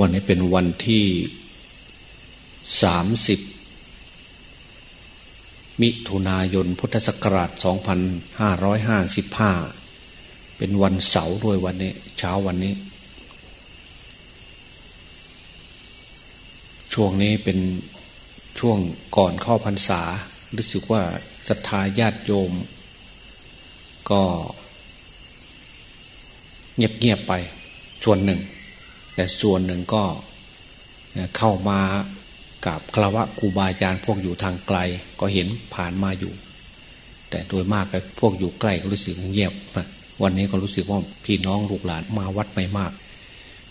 วันนี้เป็นวันที่สามสิบมิถุนายนพุทธศักราช 2555 เป็นวันเสาร์ด้วยวันนี้ เช้าวันนี้ ช่วงนี้เป็นช่วงก่อนเข้าพรรษา รู้สึกว่าศรัทธาญาติโยม ก็เงียบๆไปส่วนหนึ่ง แต่ส่วนหนึ่งก็เข้ามากับคารวะครูบาอาจารย์พวกอยู่ทางไกลก็เห็นผ่านมาอยู่ แต่โดยมากพวกอยู่ใกล้ก็รู้สึกเงียบ วันนี้ก็รู้สึกว่าพี่น้องลูกหลานมาวัดไม่มาก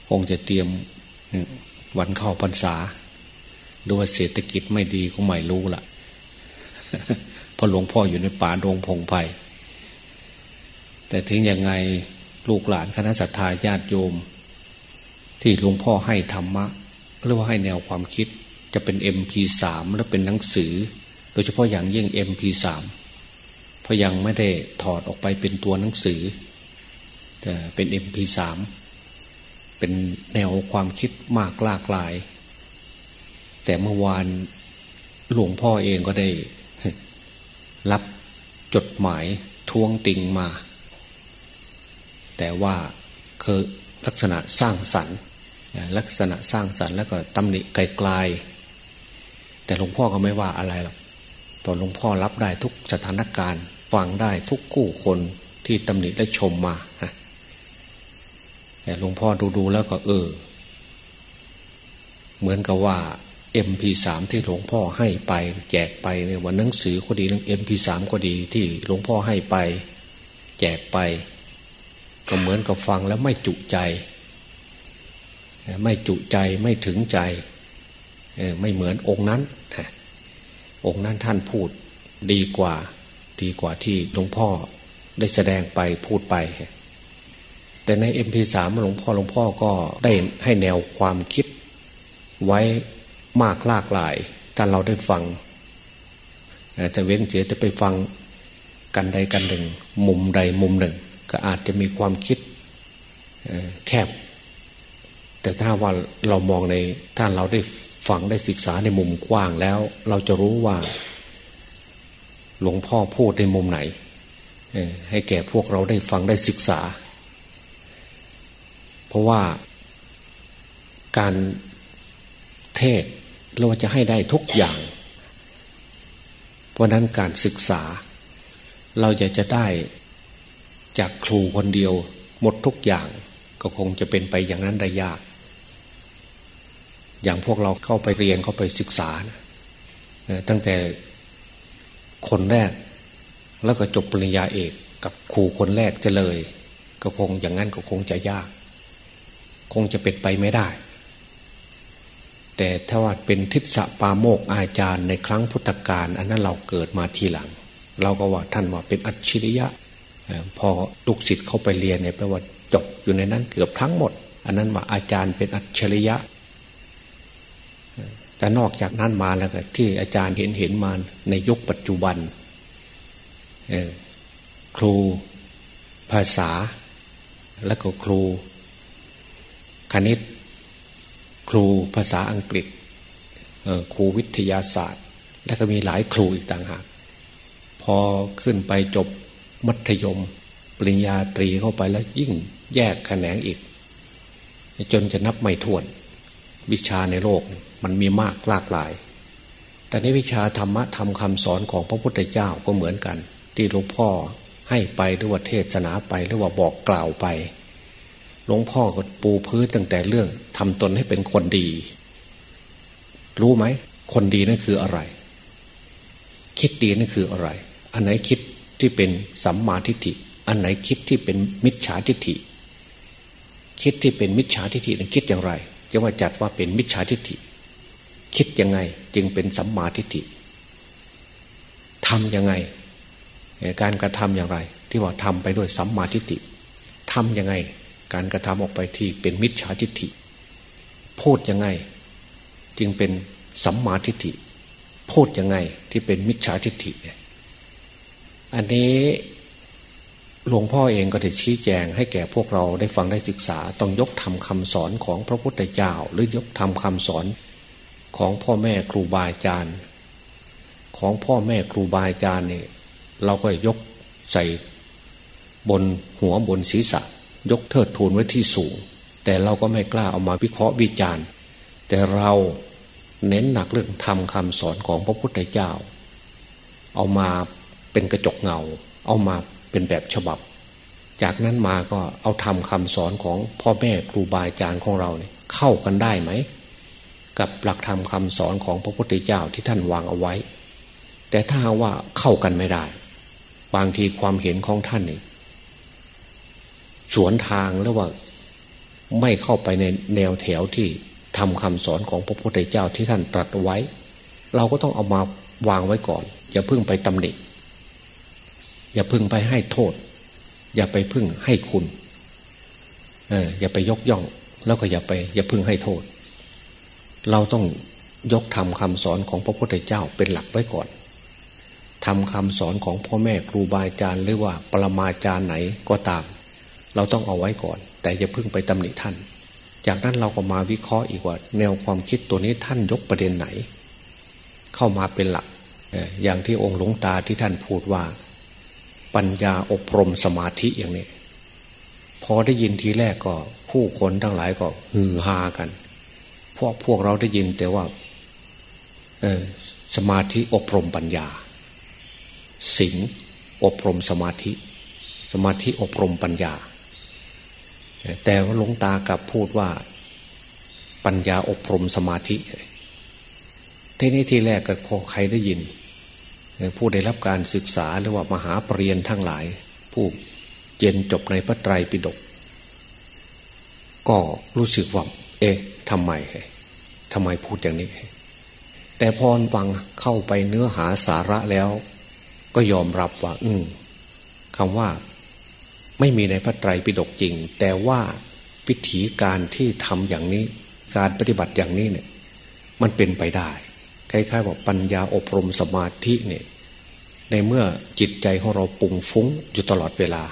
คงจะเตรียมวันเข้าพรรษาดูว่าเศรษฐกิจไม่ดีก็ไม่รู้ละ่ะพอหลวงพ่ออยู่ในป่าดงพงไพ่แต่ถึงยังไงลูกหลานคณะสัตยาญาติโยม ที่หลวงพ่อให้ธรรมะหรือว่าให้แนวความคิดจะเป็น MP3 และเป็นหนังสือ โดยเฉพาะอย่างยิ่ง MP3 เพราะยังไม่ได้ถอดออกไปเป็นตัวหนังสือ แต่เป็น MP3 เป็นแนวความคิดมากหลากหลาย แต่เมื่อวานหลวงพ่อเองก็ได้ รับจดหมายทวงติงมา แต่ว่าคือลักษณะสร้างสรรค์ ลักษณะสร้างสรรค์แล้วก็ตำหนิไกลๆแต่หลวงพ่อก็ไม่ว่าอะไรหรอกตอนหลวงพ่อรับได้ทุกสถานการณ์ฟังได้ทุกคู่คนที่ตำหนิและชมมาแต่หลวงพ่อดูๆแล้วก็เออ เหมือนกับว่า MP3 ที่หลวงพ่อให้ไปแจกไปในวันหนังสือก็ดีเรื่อง MP3 ก็ดีที่หลวงพ่อให้ไป แจกไป ก็เหมือนกับฟังแล้วไม่จุใจ ไม่จุใจไม่ถึงใจไม่เหมือนองค์นั้น องค์นั้นท่านพูดดีกว่า ดีกว่าที่หลวงพ่อได้แสดงไปพูดไป แต่ใน MP3 หลวงพ่อหลวงพ่อก็ได้ให้แนวความคิดไว้มากหลากหลายถ้าเราได้ฟังจะเว้นเสียจะไปฟังกันใดกันหนึ่ง มุมใดมุมหนึ่ง ก็อาจจะมีความคิดแคบ แต่ถ้าว่าเรามองในถ้าเราได้ฟังได้ศึกษาในมุมกว้างแล้ว เราจะรู้ว่า หลวงพ่อพูดในมุมไหนให้แก่พวกเราได้ฟังได้ศึกษา เพราะว่าการเทศเราจะให้ได้ทุกอย่าง เพราะนั้นการศึกษา เราจะจะได้จากครูคนเดียวหมดทุกอย่างก็คงจะเป็นไปอย่างนั้นได้ยาก อย่างพวกเราเข้าไปเรียนเข้าไปศึกษานะตั้งแต่คนแรก แล้วก็จบปริญญาเอกกับครูคนแรกจะเลย ก็คงอย่างนั้นก็คงจะยาก คงจะเป็นไปไม่ได้ แต่ถ้าว่าเป็นทิศปาโมกอาจารย์ในครั้งพุทธกาลอันนั้นเราเกิดมาทีหลัง เราก็ว่าท่านว่าเป็นอัจฉริยะพอลูกศิษย์เข้าไปเรียนเนี่ยแปลว่าจบอยู่ในนั้นเกือบทั้งหมด อันนั้นว่าอาจารย์เป็นอัจฉริยะ แต่นอกจากนั้นมาแล้วก็ที่อาจารย์เห็นเห็นมาในยุคปัจจุบันครูภาษา และก็ครู คณิต ครูภาษาอังกฤษครูวิทยาศาสตร์ และก็มีหลายครูอีกต่างหากพอขึ้นไปจบมัธยม ปริญญาตรีเข้าไปแล้วยิ่งแยกแขนงอีก จนจะนับไม่ถ้วน วิชาในโลกมันมีมากหลากหลาย แต่ในวิชาธรรมะทำคำสอนของพระพุทธเจ้าก็เหมือนกัน ที่หลวงพ่อให้ไปหรือว่าเทศนาไปหรือว่าบอกกล่าวไป หลวงพ่อก็ปูพื้นตั้งแต่เรื่องทำตนให้เป็นคนดี รู้ไหม คนดีนั่นคืออะไร คิดดีนั่นคืออะไร อันไหนคิดที่เป็นสัมมาทิฏฐิ อันไหนคิดที่เป็นมิจฉาทิฏฐิ คิดที่เป็นมิจฉาทิฏฐินั้นคิดอย่างไร จะว่าจัดว่าเป็นมิจฉาทิฏฐิ คิดยังไงจึงเป็นสัมมาทิฏฐิทำยังไง การกระทำอย่างไร ที่ว่าทำไปด้วยสัมมาทิฏฐิทำยังไง การกระทำออกไปที่เป็นมิจฉาทิฏฐิ พูดยังไง จึงเป็นสัมมาทิฏฐิ พูดยังไงที่เป็นมิจฉาทิฏฐิเนี่ยอันนี้ หลวงพ่อเองก็ได้ชี้แจงให้แก่พวกเราได้ฟังได้ศึกษา ต้องยกทำคำสอนของพระพุทธเจ้า หรือยกทำคำสอนของพ่อแม่ครูบาอาจารย์ ของพ่อแม่ครูบาอาจารย์เนี่ยเราก็ยกใส่บนหัวบนศีรษะ ยกเทิดทูนไว้ที่สูง แต่เราก็ไม่กล้าเอามาวิเคราะห์วิจารณ์ แต่เราเน้นหนักเรื่องทำคำสอนของพระพุทธเจ้า เอามาเป็นกระจกเงา เอามา เป็นแบบฉบับ จากนั้นมาก็เอาทำคำสอนของพ่อแม่ครูบาอาจารย์ของเราเนี่ยเข้ากันได้ไหม กับหลักธรรมคำสอนของพระพุทธเจ้าที่ท่านวางเอาไว้ แต่ถ้าว่าเข้ากันไม่ได้ บางทีความเห็นของท่านนี่สวนทางหรือว่าไม่เข้าไปในแนวแถวที่ทำคำสอนของพระพุทธเจ้าที่ท่านตรัสไว้ เราก็ต้องเอามาวางไว้ก่อน อย่าเพิ่งไปตำหนิ อย่าพึ่งไปให้โทษ อย่าไปพึ่งให้คุณเอออย่าไปยกย่อง แล้วก็อย่าไป อย่าพึ่งให้โทษ เราต้องยกทำคำสอนของพระพุทธเจ้าเป็นหลักไว้ก่อนทำคำสอนของพ่อแม่ครูบาอาจารย์หรือว่าปรมาจารย์ไหนก็ตาม เราต้องเอาไว้ก่อน แต่อย่าพึ่งไปตำหนิท่าน จากนั้นเราก็มาวิเคราะห์อีกว่า แนวความคิดตัวนี้ท่านยกประเด็นไหน เข้ามาเป็นหลัก อย่างที่องค์หลวงตาที่ท่านพูดว่า ปัญญาอบรมสมาธิอย่างนี้ พอได้ยินทีแรกก็ ผู้คนทั้งหลายก็ฮือฮากันเพราะพวกเราได้ยินแต่ว่าสมาธิอบรมปัญญาสิงอบรมสมาธิ สมาธิอบรมปัญญา แต่ว่าหลวงตากับพูดว่า ปัญญาอบรมสมาธิทีนี้ทีแรกก็พอใครได้ยิน ผู้ได้รับการศึกษาหรือว่ามหาปรริญญาทั้งหลาย ผู้เจนจบในพระไตรปิฎกก็รู้สึกว่าเอ๊ะทำไมทำไมพูดอย่างนี้ แต่พอฟังเข้าไปเนื้อหาสาระแล้ว ก็ยอมรับว่า อืมคำว่า ไม่มีในพระไตรปิฎกจริง แต่ว่าวิธีการที่ทำอย่างนี้ การปฏิบัติอย่างนี้เนี่ย มันเป็นไปได้คล้ายๆว่าปัญญาอบรมสมาธิเนี่ย ในเมื่อจิตใจของเราปุ่งฟุ้งอยู่ตลอดเวลา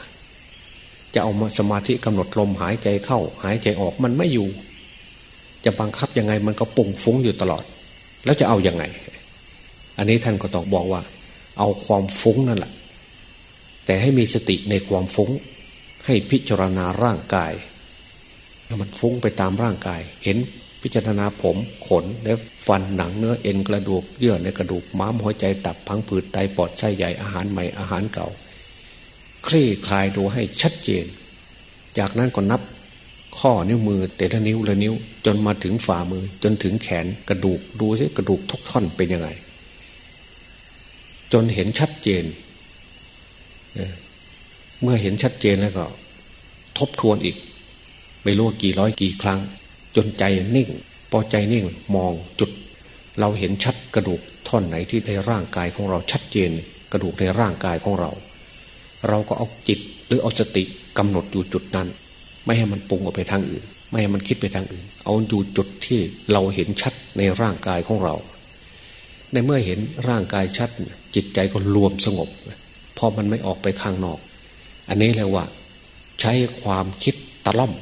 จะเอามาสมาธิกำหนดลมหายใจเข้า หายใจออกมันไม่อยู่ จะบังคับยังไงมันก็ปุ่งฟุ้งอยู่ตลอด แล้วจะเอาอยัางไง อันนี้ท่านก็ต้องบอกว่า เอาความฟุ้งนั่นแหละแต่ให้มีสติในความฟุ้ง ให้พิจารณาร่างกายมันฟุ้งไปตามร่างกาย เห็น พิจารณาผมขนเล็บฟันหนังเนื้อเอ็นกระดูกเยื่อในกระดูกม้ามหัวใจตับพังผืดไตปอดไส้ใหญ่อาหารใหม่อาหารเก่า คลี่คลายดูให้ชัดเจน จากนั้นก็นับข้อนิ้วมือแต่ละนิ้วละนิ้ว จนมาถึงฝ่ามือ จนถึงแขนกระดูกดูซิกระดูกทุกท่อนเป็นยังไง จนเห็นชัดเจน เมื่อเห็นชัดเจนแล้วก็ ทบทวนอีก ไม่รู้กี่ร้อยกี่ครั้ง จนใจนิ่ง พอใจนิ่งมองจุด เราเห็นชัดกระดูกท่อนไหนที่ในร่างกายของเราชัดเจน กระดูกในร่างกายของเรา เราก็เอาจิตหรือเอาสติกำหนดอยู่จุดนั้น ไม่ให้มันปรุงออกไปทางอื่น ไม่ให้มันคิดไปทางอื่น เอาอยู่จุดที่เราเห็นชัดในร่างกายของเรา ในเมื่อเห็นร่างกายชัด จิตใจก็รวมสงบพอมันไม่ออกไปข้างนอก อันนี้เรียกว่า ใช้ความคิดตะล่อม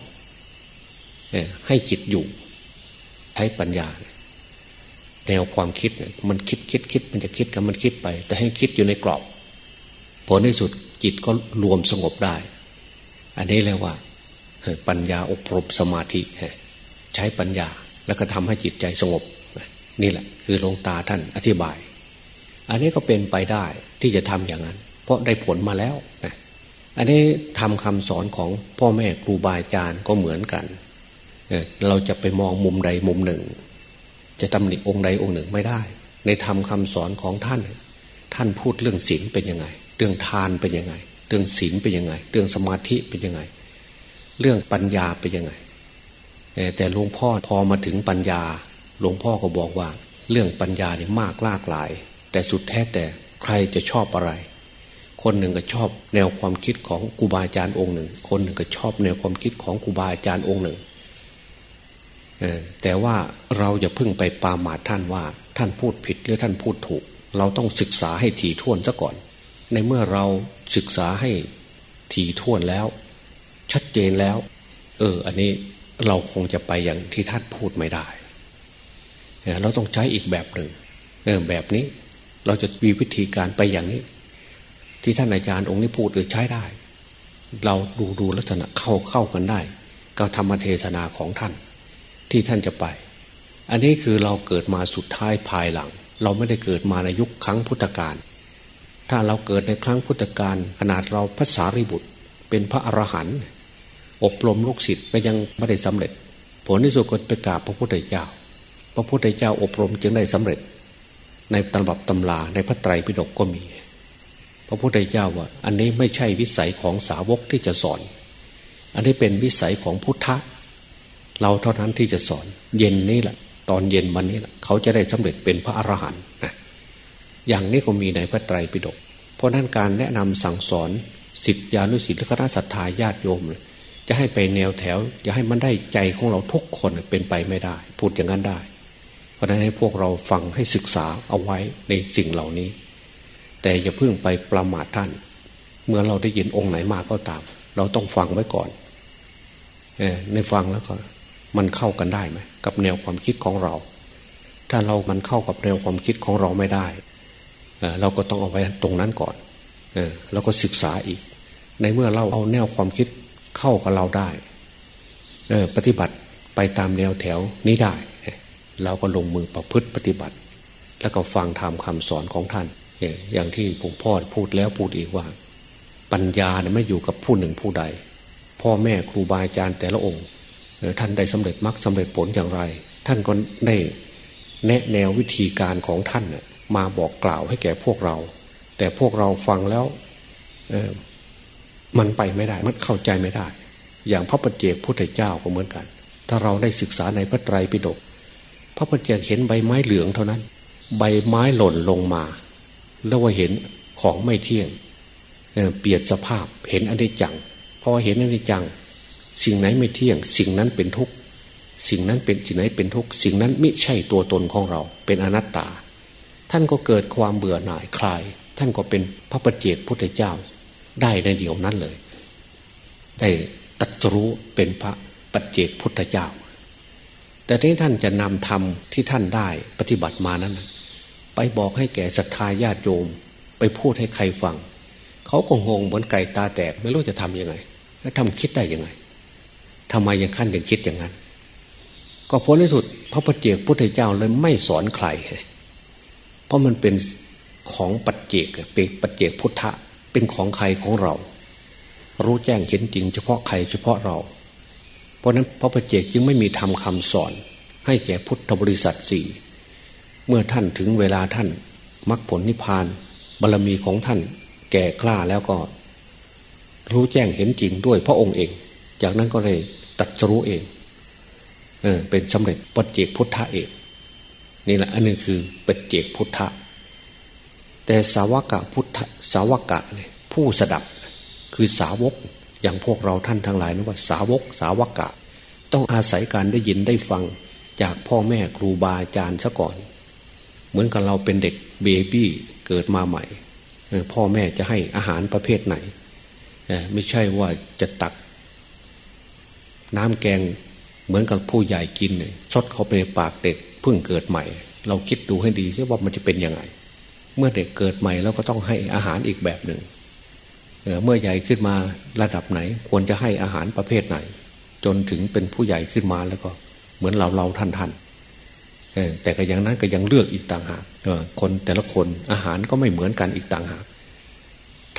ให้จิตอยู่ ใช้ปัญญา แนวความคิดมันคิดคิดคิดมันจะคิดกับมันคิดไป แต่ให้คิดอยู่ในกรอบผลในสุดจิตก็รวมสงบได้ อันนี้เรียกว่า ปัญญาอบรมสมาธิใช้ปัญญาแล้วก็ทำให้จิตใจสงบ นี่แหละ คือหลวงตาท่านอธิบาย อันนี้ก็เป็นไปได้ที่จะทำอย่างนั้น เพราะได้ผลมาแล้วนะอันนี้ทำคำสอนของพ่อแม่ครูบาอาจารย์ก็เหมือนกัน เราจะไปมองมุมใดมุมหนึ่ง จะตำหนิองค์ใดองค์หนึ่งไม่ได้ ในธรรมคาสอนของท่าน ท่านพูดเรื่องศีลเป็นยังไง เรื่องทานเป็นยังไง เรื่องศีลเป็นยังไง เรื่องสมาธิเป็นยังไง เรื่องปัญญาเป็นยังไง แต่หลวงพ่อพอมาถึงปัญญา หลวงพ่อก็บอกว่า เรื่องปัญญาเนี่ยมากลากหลาย แต่สุดแท้แต่ใครจะชอบอะไร คนหนึ่งก็ชอบแนวความคิดของครูบาอาจารย์องค์หนึ่ง คนหนึ่งก็ชอบแนวความคิดของครูบาอาจารย์องค์หนึ่ง แต่ว่าเราอย่าพึ่งไปปาหมาท่านว่า ท่านพูดผิดหรือท่านพูดถูก เราต้องศึกษาให้ถี่ถ้วนซะก่อน ในเมื่อเราศึกษาให้ถี่ถ้วนแล้ว ชัดเจนแล้ว เออ อันนี้เราคงจะไปอย่างที่ท่านพูดไม่ได้ เราต้องใช้อีกแบบหนึ่งเออแบบนี้ เราจะมีวิธีการไปอย่างนี้ ที่ท่านอาจารย์องค์นี้พูดเออใช้ได้ เราดูดูลักษณะเข้าเข้ากันได้กับธรรมเทศนาของท่าน ที่ท่านจะไป อันนี้คือเราเกิดมาสุดท้ายภายหลัง เราไม่ได้เกิดมาในยุคครั้งพุทธกาลถ้าเราเกิดในครั้งพุทธกาลขนาดเราพระสารีบุตร เป็นพระอรหันต์อบรมลูกศิษย์ไปยังไม่ได้สำเร็จ ผลที่สุดก็ไปกราบพระพุทธเจ้า พระพุทธเจ้าอบรมจึงได้สำเร็จ ในตำรับตำราในพระไตรปิฎกก็มี พระพุทธเจ้าว่า อันนี้ไม่ใช่วิสัยของสาวกที่จะสอน อันนี้เป็นวิสัยของพุทธะ เราเท่านั้นที่จะสอน เย็นนี้แหละ ตอนเย็นวันนี้แหละเขาจะได้สำเร็จเป็นพระอรหันต์นะอย่างนี้ก็มีในพระไตรปิฎกเพราะนั้นการแนะนำสั่งสอนสิทธิานุสิทธิละคณะศรัทธาญาติโยมเลยจะให้ไปแนวแถว จะให้มันได้ใจของเราทุกคนเป็นไปไม่ได้ พูดอย่างนั้นได้ เพราะนั้นให้พวกเราฟังให้ศึกษาเอาไว้ในสิ่งเหล่านี้ แต่อย่าเพิ่งไปประมาทท่าน เมื่อเราได้ยินองค์ไหนมาก็ตาม เราต้องฟังไว้ก่อน เอในฟังแล้วก็ มันเข้ากันได้ไหมกับแนวความคิดของเรา ถ้าเรามันเข้ากับแนวความคิดของเราไม่ได้เราก็ต้องเอาไว้ตรงนั้นก่อนเออแล้วก็ศึกษาอีก ในเมื่อเราเอาแนวความคิดเข้ากับเราได้ปฏิบัติไปตามแนวแถวนี้ได้ เราก็ลงมือประพฤติปฏิบัติ แล้วก็ฟังธรรมคาสอนของท่าน อย่างที่หลวงพ่อพูดแล้วพูดอีกว่า ปัญญาเนี่ยไม่อยู่กับผู้หนึ่งผู้ใด พ่อแม่ครูบาอาจารย์แต่ละองค์ ท่านได้สำเร็จมรรคสาเร็จผลอย่างไร ท่านก็ได้แนะแนววิธีการของท่านมาบอกกล่าวให้แก่พวกเรา แต่พวกเราฟังแล้วมันไปไม่ได้ มันเข้าใจไม่ได้ อย่างพระปัจเจกพุทธเจ้าก็เหมือนกัน ถ้าเราได้ศึกษาในพระไตรปิฎกพระปัจเจกเห็นใบไม้เหลืองเท่านั้น ใบไม้หล่นลงมา แล้วว่าเห็นของไม่เที่ยงเปลี่ยนสภาพเห็นอนิจจังพอเห็นอนิจจัง สิ่งไหนไม่เที่ยง สิ่งนั้นเป็นทุกข์สิ่งนั้นเป็นสิ่งไหนเป็นทุกข์สิ่งนั้นไม่ใช่ตัวตนของเรา เป็นอนัตตา ท่านก็เกิดความเบื่อหน่ายคลาย ท่านก็เป็นพระปัจเจกพุทธเจ้า ได้ในเดียวนั้นเลยได้ตัดรู้เป็นพระปัจเจกพุทธเจ้า แต่ที่ท่านจะนำธรรมที่ท่านได้ปฏิบัติมานั้น ไปบอกให้แก่ศรัทธาญาติโยม ไปพูดให้ใครฟัง เขาก็งงเหมือนไก่ตาแตกไม่รู้จะทำยังไง แล้วทำคิดได้ยังไง ทำไมยังขั้นยังคิดอย่างนั้น ก็ผลที่สุด พระปัจเจกพุทธเจ้าเลยไม่สอนใคร เพราะมันเป็นของปัจเจกเป็นปัจเจกพุทธะเป็นของใครของเรา รู้แจ้งเห็นจริง เฉพาะใครเฉพาะเรา เพราะนั้นพระประเจกจึงไม่มีทำคำสอน ให้แก่พุทธบริษัทสี่เมื่อท่านถึงเวลาท่านมรรคผลนิพพานบารรมีของท่านแก่กล้าแล้วก็ รู้แจ้งเห็นจริงด้วยพระองค์เอง จากนั้นก็เลย ตัดรู้เองเออเป็นสำเร็จปัจเจกพุทธะเองนี่แหละอันนึงคือปัจเจกพุทธะแต่สาวกะพุทธสาวกะเนี่ยผู้สดับคือสาวกอย่างพวกเราท่านทั้งหลายนะว่าสาวกสาวกะ ต้องอาศัยการได้ยินได้ฟังจากพ่อแม่ครูบาอาจารย์ซะก่อน เหมือนกับเราเป็นเด็กเบบี้เกิดมาใหม่พ่อแม่จะให้อาหารประเภทไหน ไม่ใช่ว่าจะตัก น้ำแกงเหมือนกับผู้ใหญ่กินเนี่ยชดเขาไปในปากเด็กเพิ่งเกิดใหม่ เราคิดดูให้ดีใช่ว่ามันจะเป็นยังไง เมื่อเด็กเกิดใหม่แล้วก็ต้องให้อาหารอีกแบบหนึ่งเมื่อใหญ่ขึ้นมาระดับไหน ควรจะให้อาหารประเภทไหน จนถึงเป็นผู้ใหญ่ขึ้นมาแล้วก็เหมือนเราเราท่านท่านแต่ก็อย่างนั้นก็ยังเลือกอีกต่างหากคนแต่ละคนอาหารก็ไม่เหมือนกันอีกต่างหาก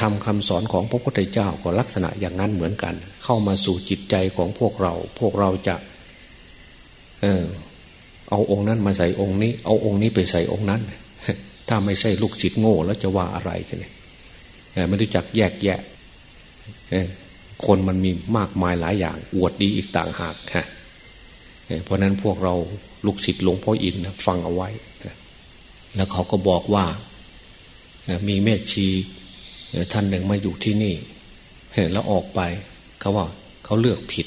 ทำคำสอนของพระพุทธเจ้าก็ลักษณะอย่างนั้นเหมือนกัน เข้ามาสู่จิตใจของพวกเรา พวกเราจะ เออเอาองค์นั้นมาใส่องค์นี้ เอาองค์นี้ไปใส่องค์นั้น ถ้าไม่ใช่ลูกศิษย์โง่แล้วจะว่าอะไรจะเนี่ยไม่รู้จักแยกแยะคนมันมีมากมายหลายอย่าง อวดดีอีกต่างหากฮะเพราะนั้นพวกเราลูกศิษย์หลวงพ่ออินฟังเอาไว้ แล้วเขาก็บอกว่า มีแม่ชี ท่านหนึ่งมาอยู่ที่นี่แล้วออกไปเขาว่าเขาเลือกผิด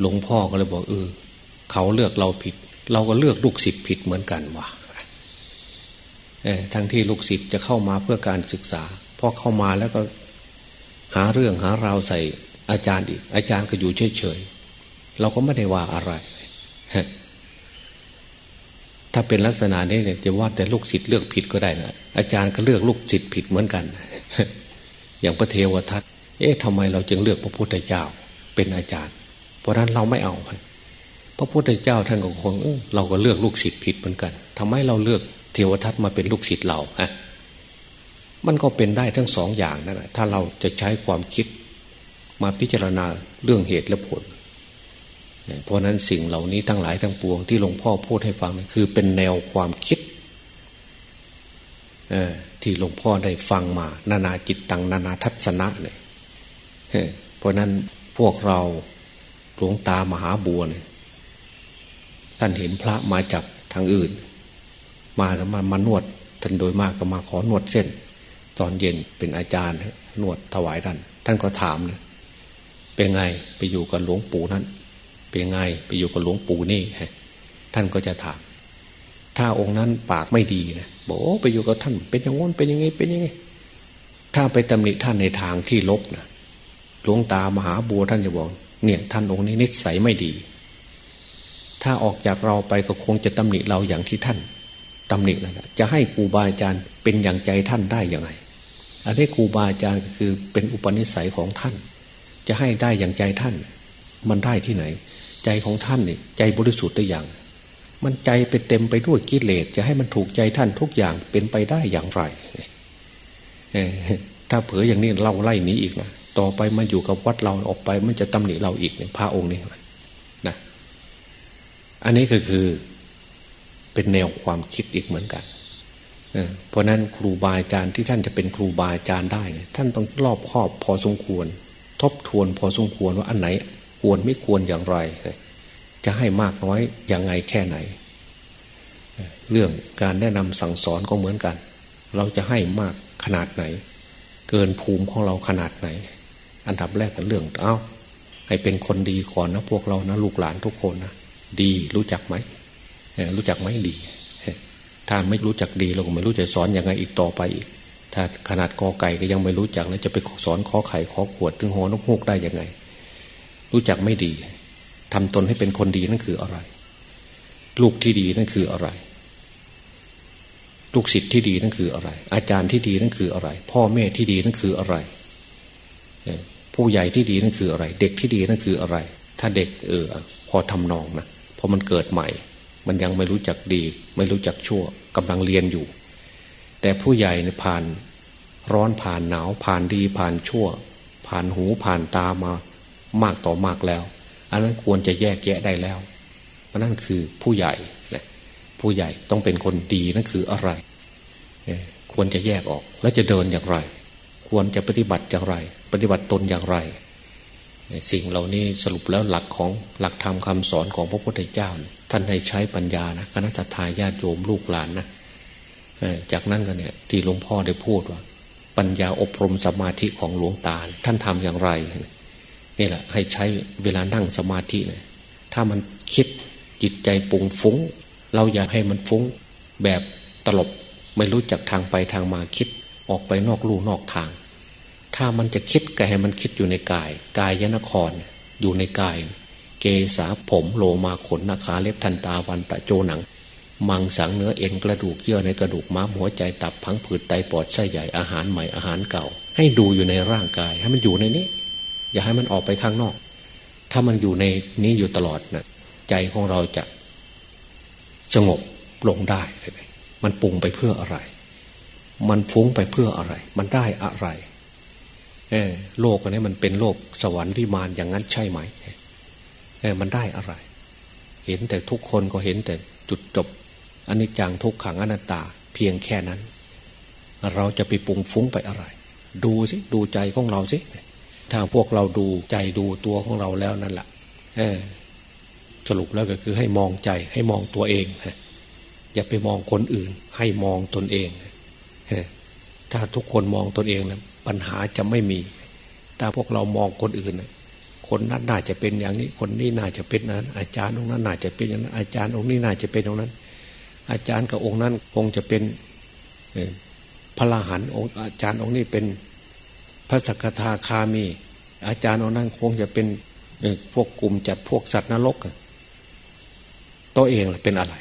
หลวงพ่อก็เลยบอกเออเขาเลือกเราผิด เราก็เลือกลูกศิษย์ผิดเหมือนกันว่ะทั้งที่ลูกศิษย์จะเข้ามาเพื่อการศึกษาพอเข้ามาแล้วก็ หาเรื่องหาราวใส่อาจารย์อีก อาจารย์ก็อยู่เฉยๆเราก็ไม่ได้ว่าอะไร ถ้าเป็นลักษณะนี้เนี่ยจะว่าแต่ลูกศิษย์เลือกผิดก็ได้นะอาจารย์ก็เลือกลูกศิษย์ผิดเหมือนกัน อย่างพระเทวทัตเอ๊ะทำไมเราจึงเลือกพระพุทธเจ้าเป็นอาจารย์ เพราะนั้นเราไม่เอาพระพุทธเจ้าท่านก็คงเราก็เลือกลูกศิษย์ผิดเหมือนกันทำไมเราเลือกเทวทัตมาเป็นลูกศิษย์เราฮะมันก็เป็นได้ทั้งสองอย่างนั่นแหละถ้าเราจะใช้ความคิด มาพิจารณาเรื่องเหตุและผล เพราะนั้นสิ่งเหล่านี้ทั้งหลายทั้งปวงที่หลวงพ่อพูดให้ฟังนี่คือเป็นแนวความคิดที่หลวงพ่อได้ฟังมา นานาจิตตังนานาทัศนะเนี่ยเพราะนั้นพวกเราหลวงตามหาบัวเนี่ยท่านเห็นพระมาจากทางอื่น มาแล้วมามานวดท่านโดยมากก็มาขอนวดเส้น ตอนเย็นเป็นอาจารย์นวดถวายท่านท่านก็ถามเนะเป็นไงไปอยู่กับหลวงปู่นั้น เป็นไงไปอยู่กับหลวงปู่นี่ท่านก็จะถาม ถ้าองค์นั้นปากไม่ดีนะบอกโอ้ไปอยู่กับท่าน เป็นอย่างง้นเป็นยังไงเป็นยังไงถ้าไปตำหนิท่านในทางที่ลบนะหลวงตามหาบัวท่านจะบอก เนี่ย ท่านองค์นี้นิสัยไม่ดี ถ้าออกจากเราไปก็คงจะตำหนิเราอย่างที่ท่านตำหนินั่นแหละจะให้ครูบาอาจารย์เป็นอย่างใจท่านได้ยังไง อันนี้ครูบาอาจารย์ก็คือเป็นอุปนิสัยของท่าน จะให้ได้อย่างใจท่าน มันได้ที่ไหน ใจของท่านนี่ใจบริสุทธิ์ได้อย่าง มันใจไปเต็มไปด้วยกิเลสจะให้มันถูกใจท่านทุกอย่างเป็นไปได้อย่างไรถ้าเผลออย่างนี้เราไล่หนีอีกนะต่อไปมันอยู่กับวัดเราออกไป มันจะตำหนิเราอีกเนี่ยพระองค์นี้นะอันนี้ก็คือเป็นแนวความคิดอีกเหมือนกันเพราะนั้นครูบาอาจารย์ที่ท่านจะเป็นครูบาอาจารย์ได้ ท่านต้องรอบครอบพอสมควร ทบทวนพอสมควรว่าอันไหน ควรไม่ควรอย่างไร จะให้มากน้อยอย่างไงแค่ไหน เรื่องการแนะนำสั่งสอนก็เหมือนกัน เราจะให้มากขนาดไหน เกินภูมิของเราขนาดไหน อันดับแรกกันเรื่องเอา้าให้เป็นคนดีก่อนนะพวกเรานะลูกหลานทุกคนนะดีรู้จักไหมรู้จักไหมดีถ้าไม่รู้จักดีเราก็ไม่รู้จะสอนอยังไงอีกต่อไปอีกถ้าขนาดกอไก่ก็ยังไม่รู้จักแล้วจะไปสอนขอไข่ขอขวดถึงหอนกฮูกได้ยังไง รู้จักไม่ดีทำตนให้เป็นคนดีนั่นคืออะไร ลูกที่ดีนั่นคืออะไร ลูกศิษย์ที่ดีนั่นคืออะไร อาจารย์ที่ดีนั่นคืออะไร พ่อแม่ที่ดีนั่นคืออะไร ผู้ใหญ่ที่ดีนั่นคืออะไร เด็กที่ดีนั่นคืออะไร ถ้าเด็กเออ พอทำนองนะพอมันเกิดใหม่ มันยังไม่รู้จักดี ไม่รู้จักชั่วกำลังเรียนอยู่ แต่ผู้ใหญ่เนี่ยผ่านร้อนผ่านหนาวผ่านดีผ่านชั่ว ผ่านหูผ่านตามา มากต่อมากแล้ว อันนั้นควรจะแยกแยะได้แล้วเพราะนั่นคือผู้ใหญ่นะผู้ใหญ่ต้องเป็นคนดีนั่นคืออะไร ควรจะแยกออกแล้วจะเดินอย่างไร ควรจะปฏิบัติอย่างไร ปฏิบัติตนอย่างไร สิ่งเหล่านี้สรุปแล้วหลักของหลักธรรมคาสอนของพระพุทธเจ้า ท่านให้ใช้ปัญญานะคณะทาญาติโยมลูกหลานนะจากนั้นก็เนี่ยที่หลวงพ่อได้พูดว่า ปัญญาอบรมสมาธิของหลวงตา ท่านทำอย่างไร นี่แหละ ให้ใช้เวลานั่งสมาธินะถ้ามันคิดจิตใจปุงฟุ้ง เราอยากให้มันฟุ้งแบบตลบไม่รู้จักทางไปทางมาคิดออกไปนอกลู่นอกทาง ถ้ามันจะคิดก็ให้มันคิดอยู่ในกาย กายยนคร อยู่ในกาย เกษาผมโลมาขนนาขาเล็บทันตาวันตะโจหนัง มังสังเนื้อเอ็นกระดูกเยื่อในกระดูกม้ามหัวใจตับพังผืดไตปอดไส้ใหญ่อาหารใหม่อาหารเก่า ให้ดูอยู่ในร่างกาย ให้มันอยู่ในนี้ อย่าให้มันออกไปข้างนอก ถ้ามันอยู่ในนี้อยู่ตลอดนะใจของเราจะสงบลงได้มันปรุงไปเพื่ออะไร มันฟุ้งไปเพื่ออะไร มันได้อะไรเออโลกอันนี้มันเป็นโลกสวรรค์วิมานอย่างนั้นใช่ไหมเอ่มันได้อะไร เห็นแต่ทุกคนก็เห็นแต่จุดจบอันนี้จังทุกขังอนัตตา เพียงแค่นั้น เราจะไปปรุงฟุ้งไปอะไร ดูสิดูใจของเราสิ ถ้าพวกเราดูใจดูตัวของเราแล้วนั่นแหละสรุปแล้วก็คือให้มองใจให้มองตัวเองอย่าไปมองคนอื่น ให้มองตนเองถ้าทุกคนมองตนเองนะปัญหาจะไม่มี แต่พวกเรามองคนอื่น คนนั้นน่าจะเป็นอย่างนี้ คนนี้น่าจะเป็นนั้น อาจารย์องค์นั้นน่าจะเป็นอย่างนั้น อาจารย์องค์นี้น่าจะเป็นองค์นั้น อาจารย์กับองค์นั้นคงจะเป็นพระรหันองค์อาจารย์องค์นี้เป็นพระสกทาคามี อาจารย์อนั่งคงจะเป็นพวกกลุ่มจัดพวกสัตว์นรกตัวเองเป็นอะไร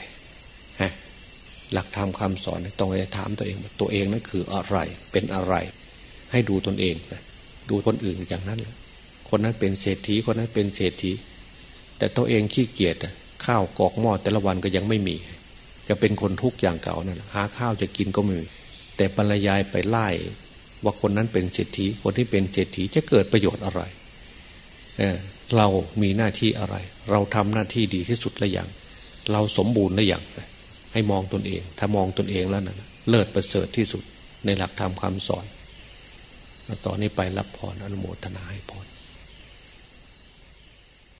หลักธรรมคำสอนต้องไปถามตัวเองตัวเองนั่นคืออะไรเป็นอะไร ให้ดูตนเองดูคนอื่นอย่างนั้นคนนั้นเป็นเศรษฐีคนนั้นเป็นเศรษฐี แต่ตัวเองขี้เกียจข้าวกอกหม้อแต่ละวันก็ยังไม่มี จะเป็นคนทุกข์อย่างเก่านั่นหาข้าวจะกินก็ไม่มีแต่ปรยายไปไล่ ว่าคนนั้นเป็นเศรษฐีคนที่เป็นเศรษฐีจะเกิดประโยชน์อะไรเเรามีหน้าที่อะไร เราทำหน้าที่ดีที่สุดแล้วอย่างเราสมบูรณ์แล้วอย่างให้มองตนเอง ถ้ามองตนเองแล้วนะเลิศประเสริฐที่สุดในหลักธรรมคำสอน ต่อนนี้ไปรับพรอนุโมทนาให้พร